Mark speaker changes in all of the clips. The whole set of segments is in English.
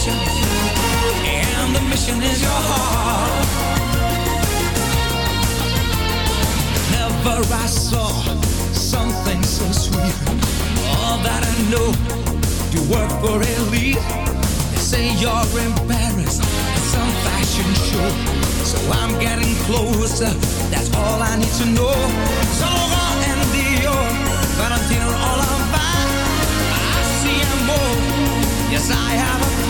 Speaker 1: mission, and the mission is your heart. Never I saw something so sweet. All that I know, you work for elite. They say you're embarrassed at some fashion show. So I'm getting closer, that's all I need to know. So long and Dior, Valentino, all I'm fine. I see more, yes I have a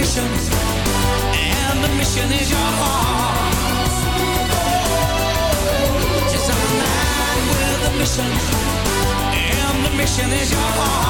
Speaker 1: mission, and the mission is your heart. Just a man with a mission, and the mission is your heart.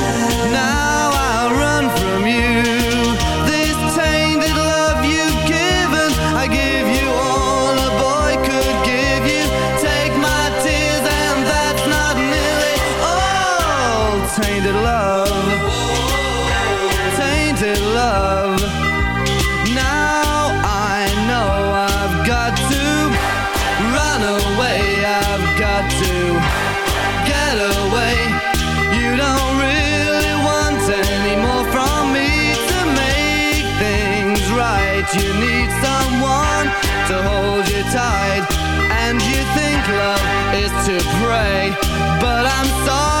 Speaker 2: to pray, but I'm sorry.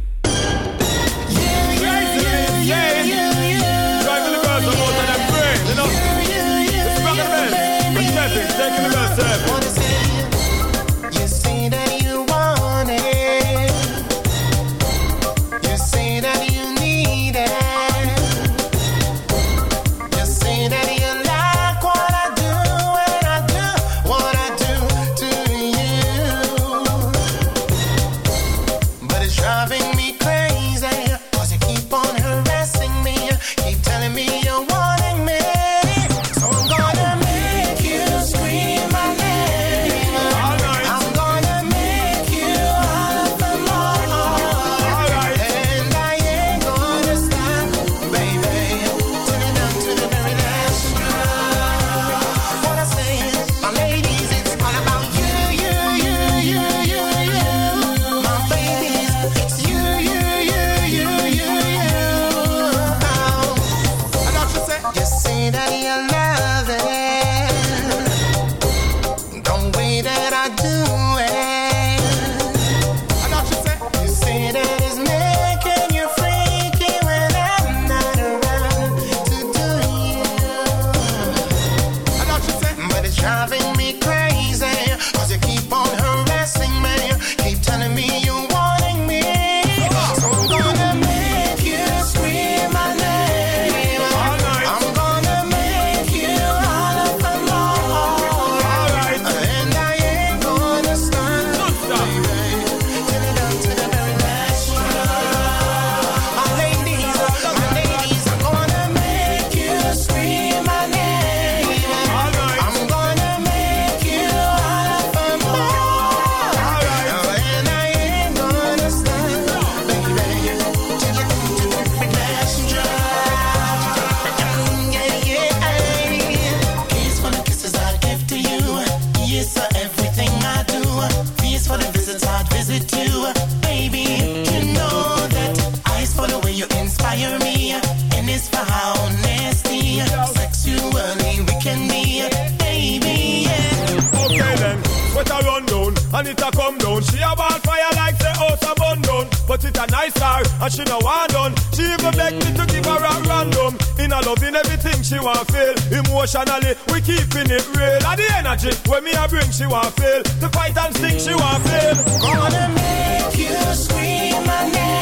Speaker 3: and
Speaker 4: it to come down. She a ball fire like oh, the house a burn but it a nice star and she no want done. She even beg me to give her a random. In a loving everything she want feel. Emotionally we keeping it real. And the energy when me a bring she want feel. to fight and sing she want feel.
Speaker 3: Gonna make you scream my name.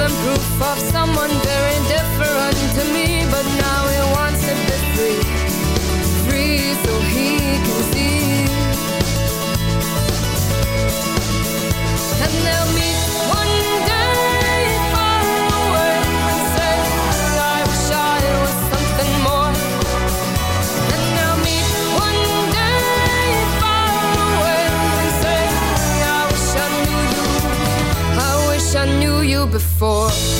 Speaker 5: living proof of someone very different to me. for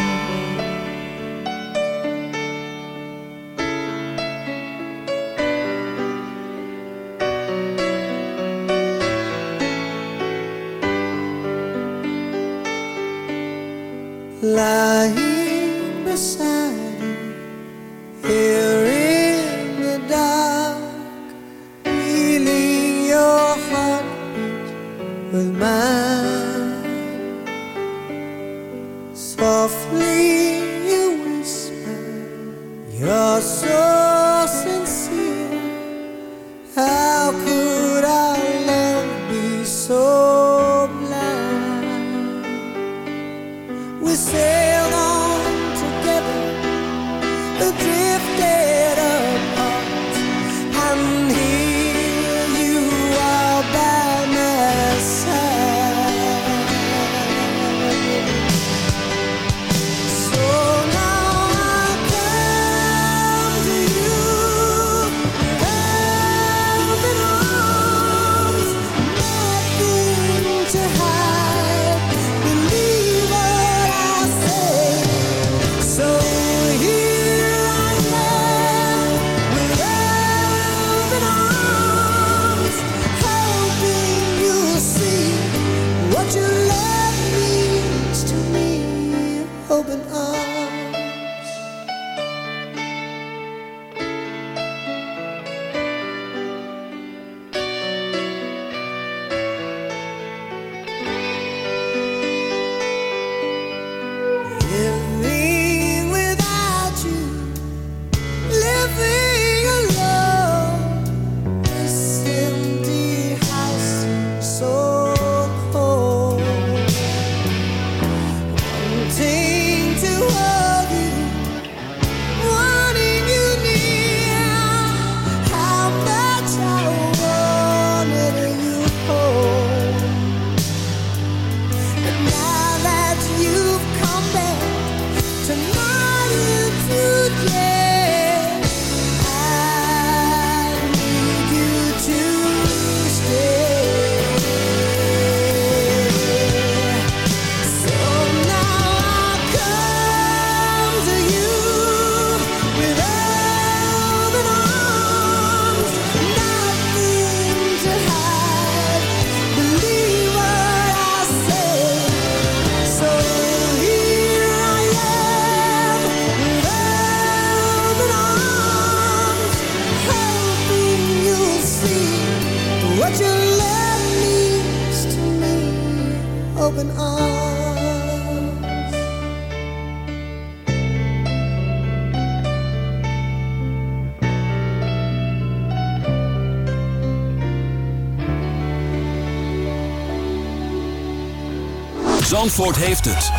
Speaker 6: Zandvoort heeft het.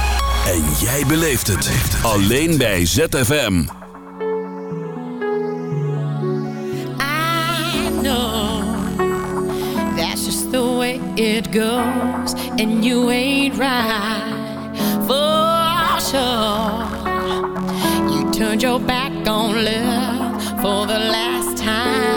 Speaker 6: En jij beleeft het. Alleen bij ZFM.
Speaker 7: I know that's just the way it goes. And you ain't right for sure. You turned your back on love for the last time.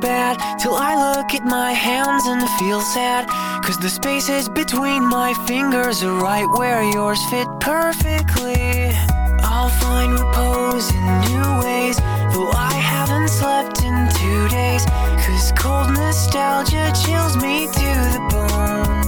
Speaker 8: bad Till I look at my hands and feel sad. Cause the spaces between my fingers Are right where yours fit perfectly. I'll find repose in new ways Though I haven't slept in two days. Cause cold nostalgia chills me to the bone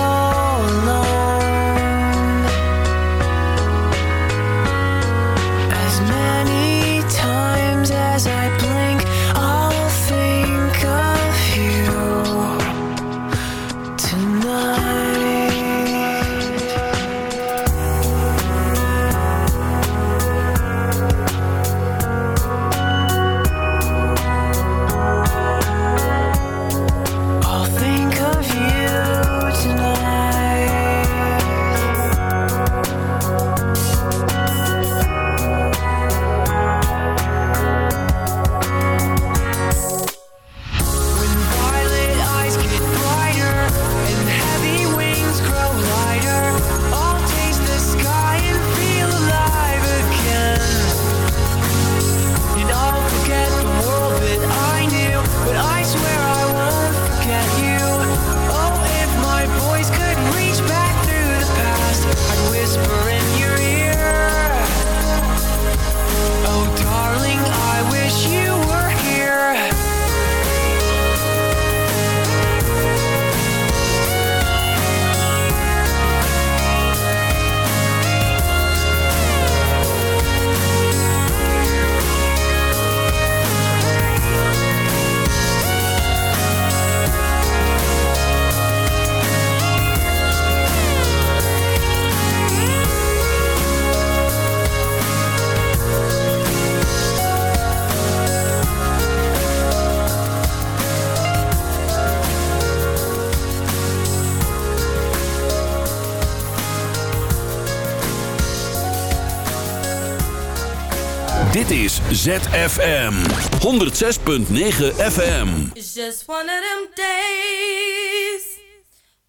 Speaker 6: ZFM 106.9 FM.
Speaker 7: It's just one of them days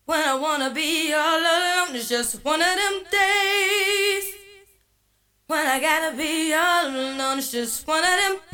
Speaker 7: when I wanna be all alone. It's just one of them days when I gotta be all alone. It's just one of them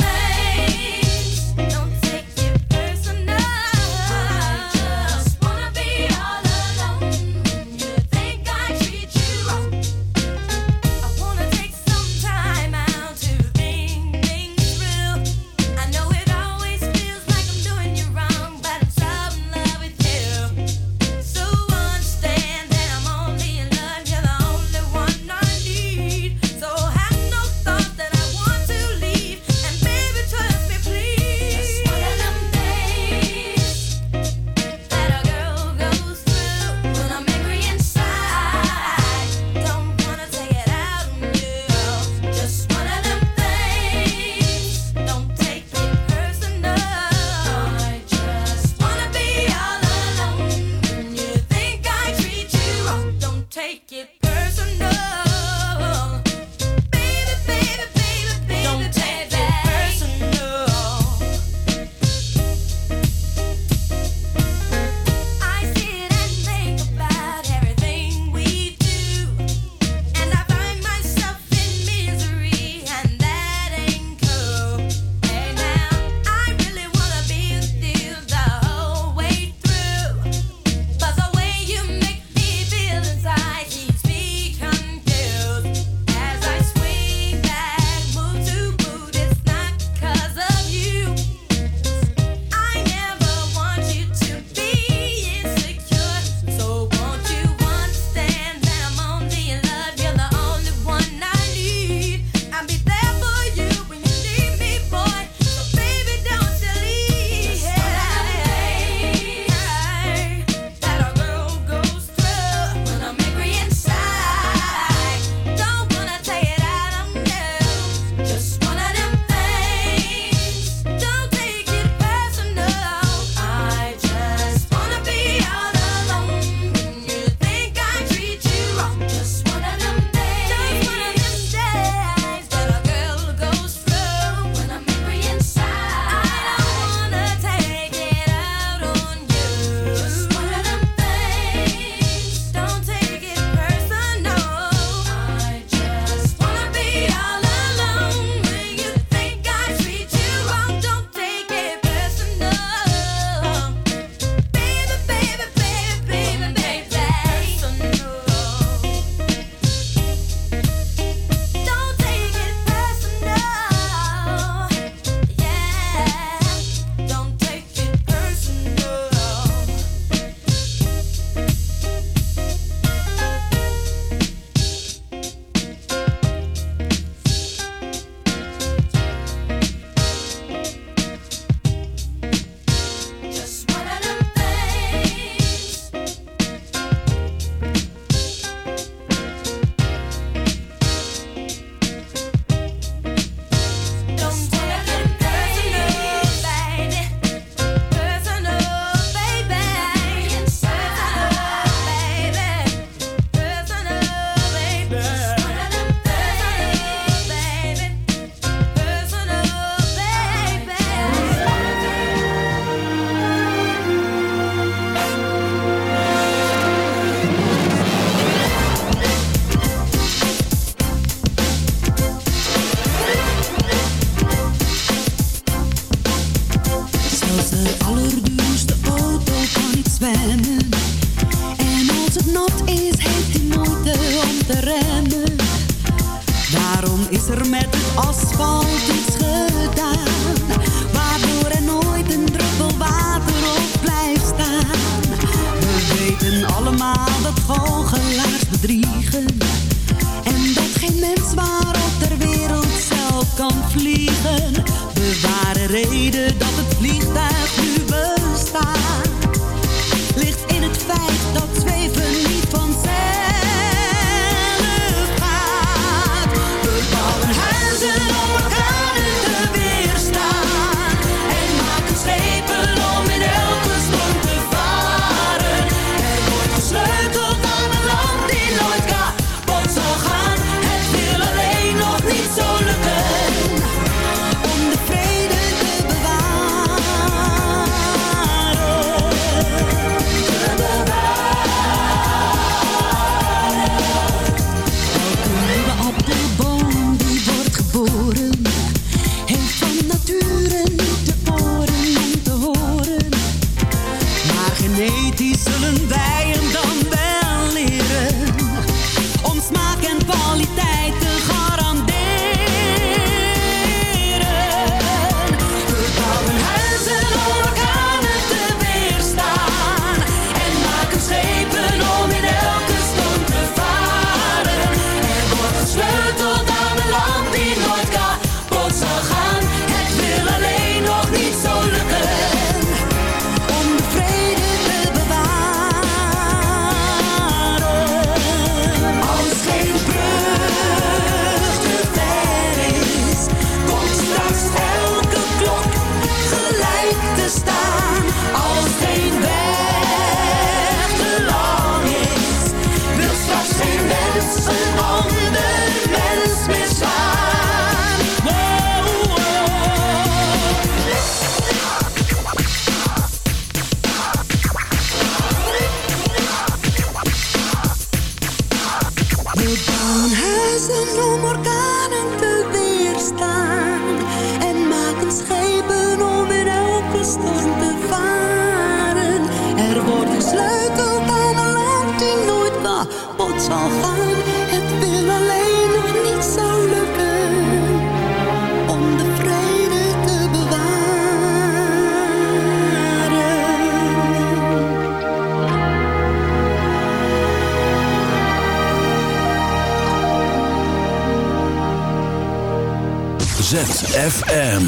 Speaker 9: ZFM.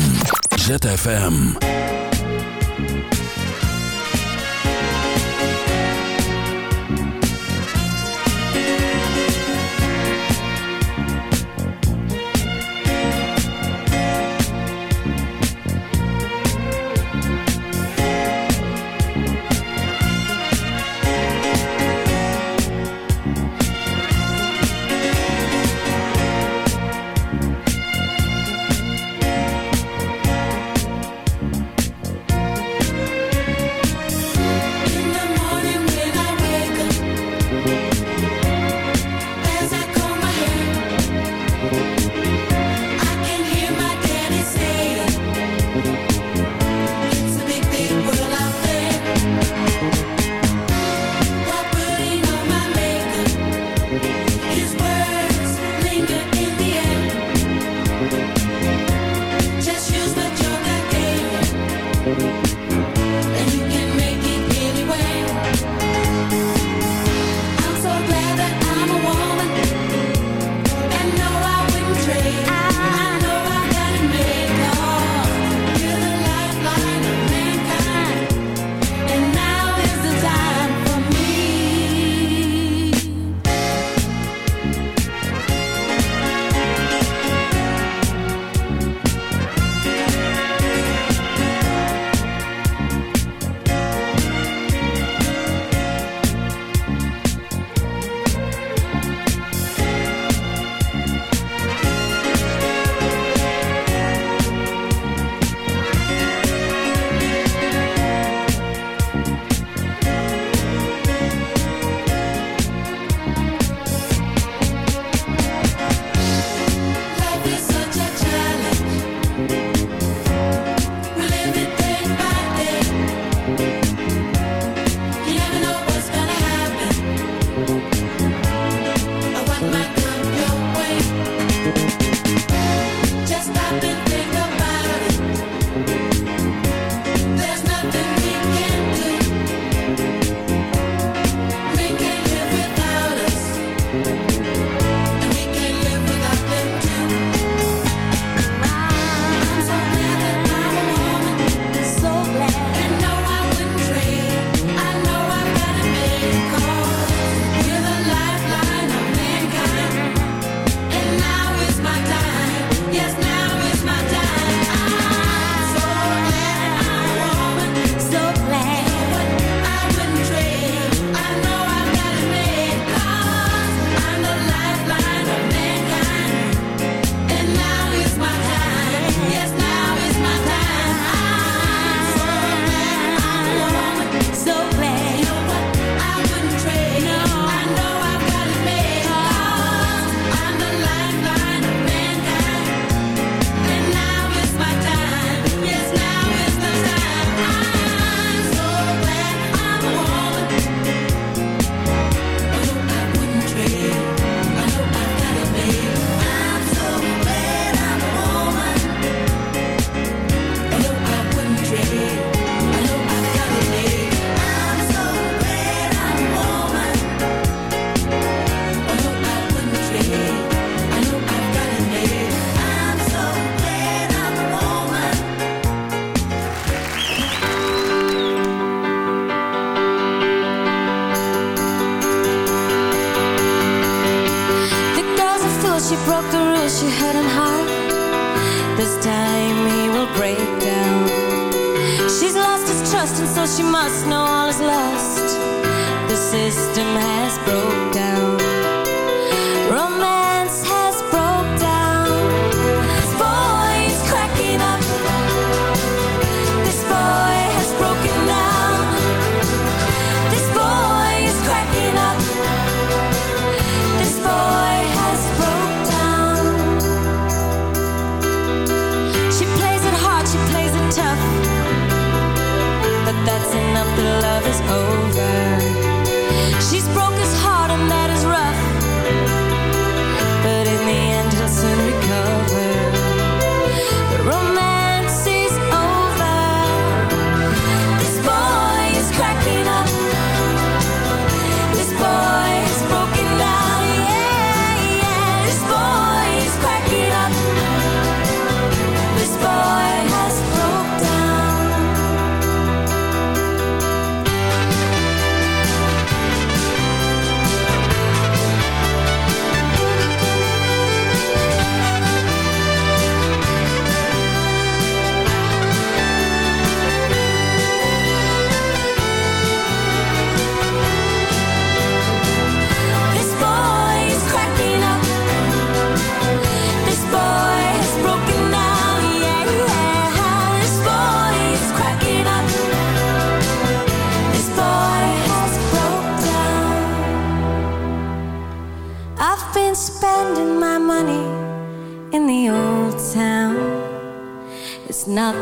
Speaker 9: ZFM.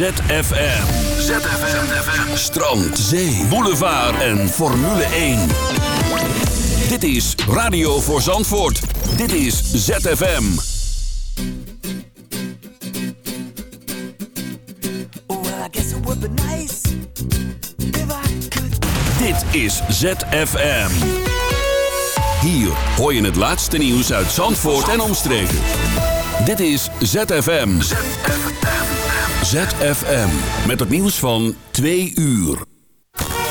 Speaker 9: ZFM. ZFM. ZFM. Strand, zee, boulevard en Formule 1. Dit is Radio voor Zandvoort. Dit is ZFM.
Speaker 8: Oh, I guess it would be nice if I could...
Speaker 9: Dit is ZFM. Hier hoor je het laatste nieuws uit Zandvoort en omstreken. Dit is ZFM. ZFM. ZFM. Met het nieuws van 2 uur.